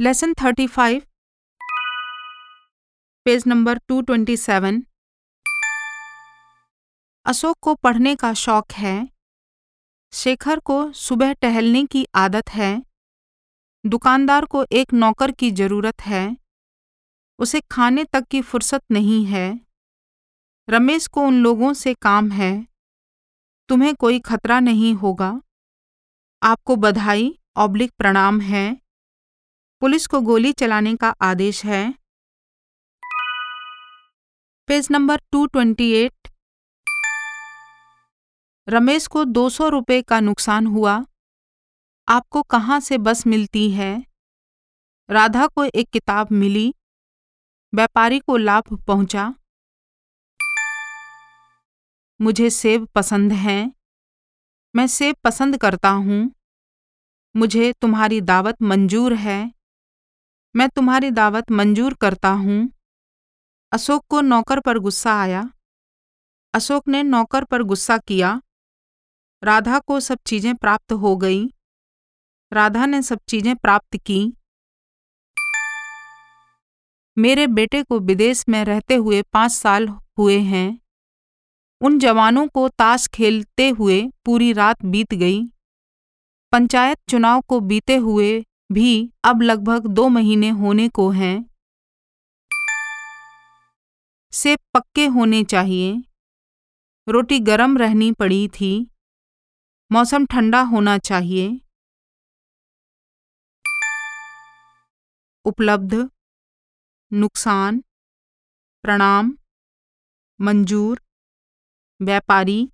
Lesson thirty five page number two twenty seven Ashok को पढ़ने का शौक है। शेखर को सुबह टहलने की आदत है। दुकानदार को एक नौकर की ज़रूरत है। उसे खाने तक की फुर्सत नहीं है। रमेश को उन लोगों से काम है। तुम्हें कोई खतरा नहीं होगा। आपको बधाई, ऑब्लिक प्रणाम है। पुलिस को गोली चलाने का आदेश है। पेज नंबर 228 रमेश को दो सौ का नुकसान हुआ। आपको कहाँ से बस मिलती है? राधा को एक किताब मिली। व्यापारी को लाभ पहुँचा। मुझे सेब पसंद हैं। मैं सेब पसंद करता हूँ। मुझे तुम्हारी दावत मंजूर है। मैं तुम्हारी दावत मंजूर करता हूँ। अशोक को नौकर पर गुस्सा आया। अशोक ने नौकर पर गुस्सा किया। राधा को सब चीज़ें प्राप्त हो गई। राधा ने सब चीज़ें प्राप्त की। मेरे बेटे को विदेश में रहते हुए पाँच साल हुए हैं। उन जवानों को ताश खेलते हुए पूरी रात बीत गई। पंचायत चुनाव को बीते हुए भी अब लगभग दो महीने होने को हैं। से पक्के होने चाहिए। रोटी गरम रहनी पड़ी थी। मौसम ठंडा होना चाहिए। उपलब्ध, नुकसान, प्रणाम, मंजूर व्यापारी